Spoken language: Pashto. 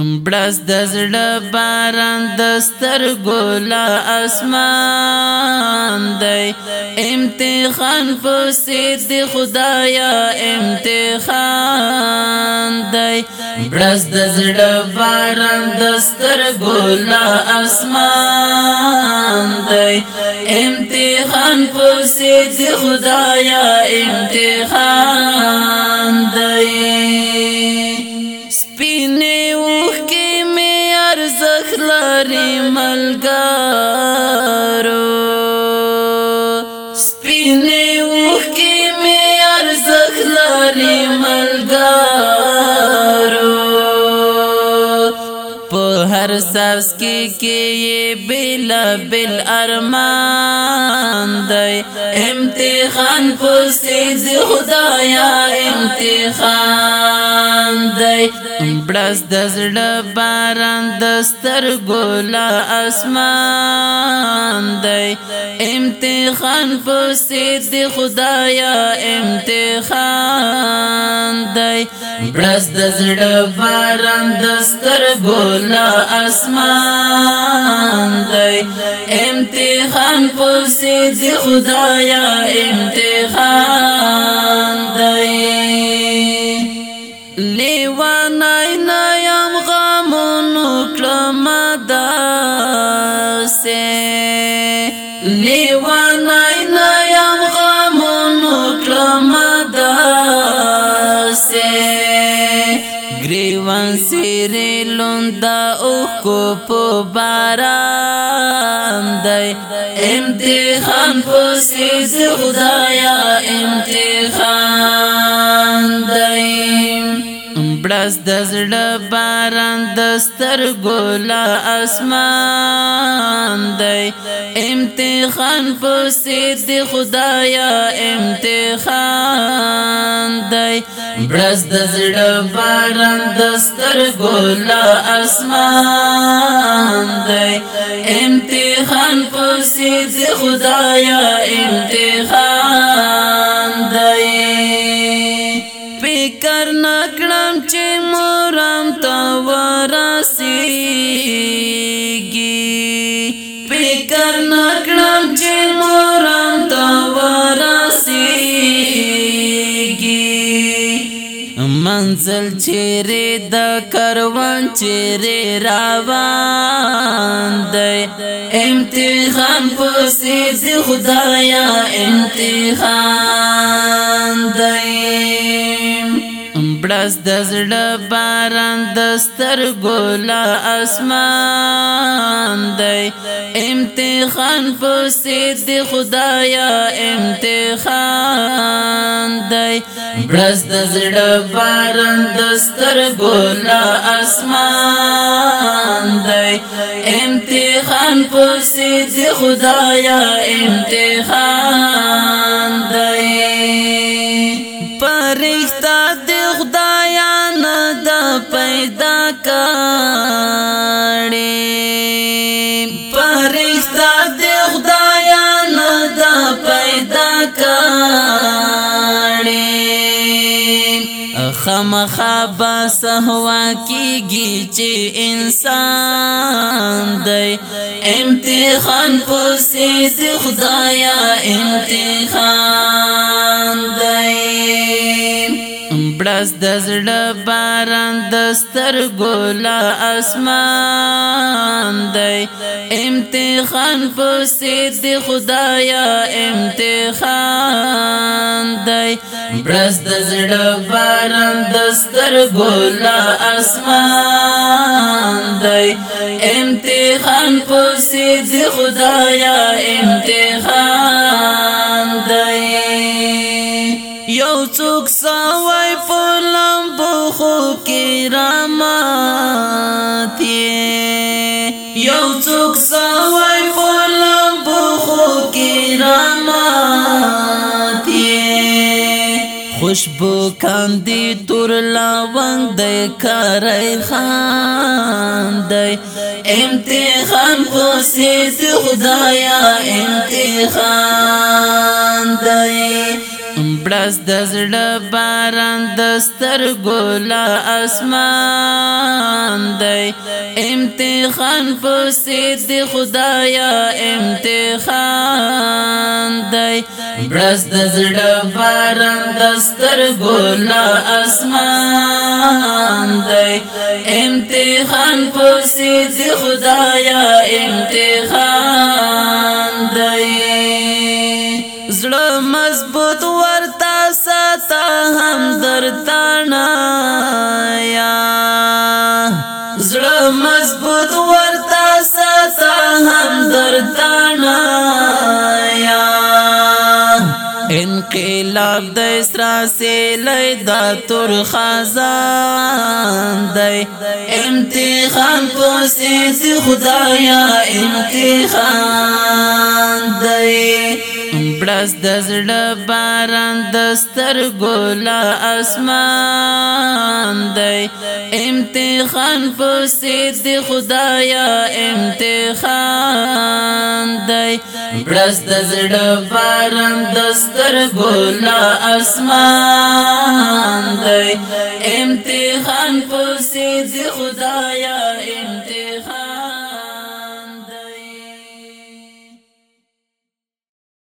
بلس د زړه باران دستر ګولا اسمان دی امتحان پسې د خدایا امتحان دی بلس د زړه باران دستر ګولا اسمان دی امتحان پسې د خدایا امتحان نفس کې کې بل بل ارمان دی امتحان پسې خدایا امتحان دی بلس د زړه باران دستر ګولا اسمان دی امتحان پسې خدایا امتحان دی بلس د زړه باران دستر ګولا اسمان دی امتحان پسې دی خدایا امتحان دی لیوانای نایم غمونو کلم داسه لیوانای نایم دا اوکو پو باران دی امتحان پسی زخدایا امتحان کس دزړ باران دستر ګولا اسمان دی امتحان پسې دی خدایا امتحان دی برز دزړ باران دستر ګولا اسمان دی امتحان پسې دی خدایا امتحان چیرې د کروان چیرې روان دی امتحان پسې ز خدایا امتحان دی پړس د زړه باران دستر ګولا اسمان دی امتحان پسې د خدایا امتحان دی پړس د زړه باران دستر ګولا اسمان دی امتحان پسې د خدایا امتحان خامخا بس هوا کیږي چې انسان دی امتحان پسې خدایا امتحان بلس د زړه باران د سترګو لا اسمان دی امتحان پسې د خدایا امتحان دی بلس د زړه باران د سترګو لا اسمان دی امتحان پسې د خدایا امتحان دی یو څوک کرامات یو څوک سوای په لمبو خو کرامات خوشبو کاندي تور لاوند د کرای خان د امتحان خو سي خدایا امتحان دی بلس د زړه باران دستر ګولا اسمان دی امتحان پسې د خدایا امتحان دی بلس د زړه باران دستر ګولا اسمان دی امتحان پسې د خدایا امتحان زړه مضبوط ورتا ساته هم درتانا یا زړه مضبوط ورتا ساته هم درتانا یا انقلاب د اسرا سیلې د تور خزان دی امتحان پوسې خدایا امتحان دی برس د زړه باران د سترګو لا اسمان دی امتحان پسې د خدایا امتحان دی برس د زړه باران د سترګو لا اسمان دی امتحان پسې د خدایا